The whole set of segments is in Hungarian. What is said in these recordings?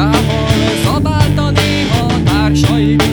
Munkával zabálta néha társait.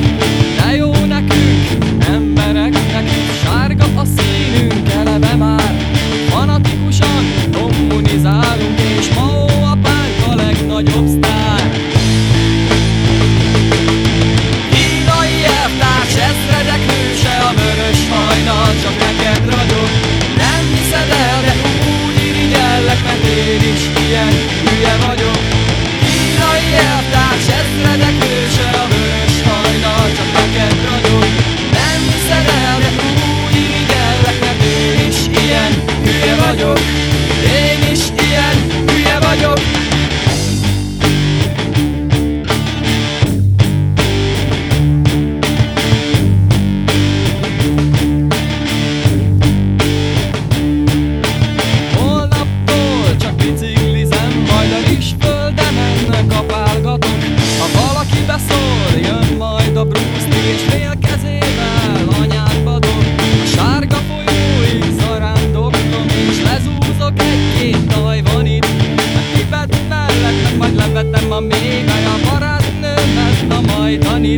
gyógyítani.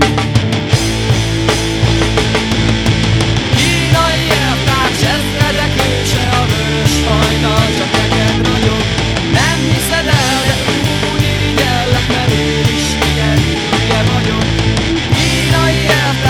Kínai elvtárs, ezredek őse a vörös hajnal, csak neked ragyog. Nem hiszed el, de úgy irigyellek, mert én is ilyen hülye vagyok. Kínai elvtárs,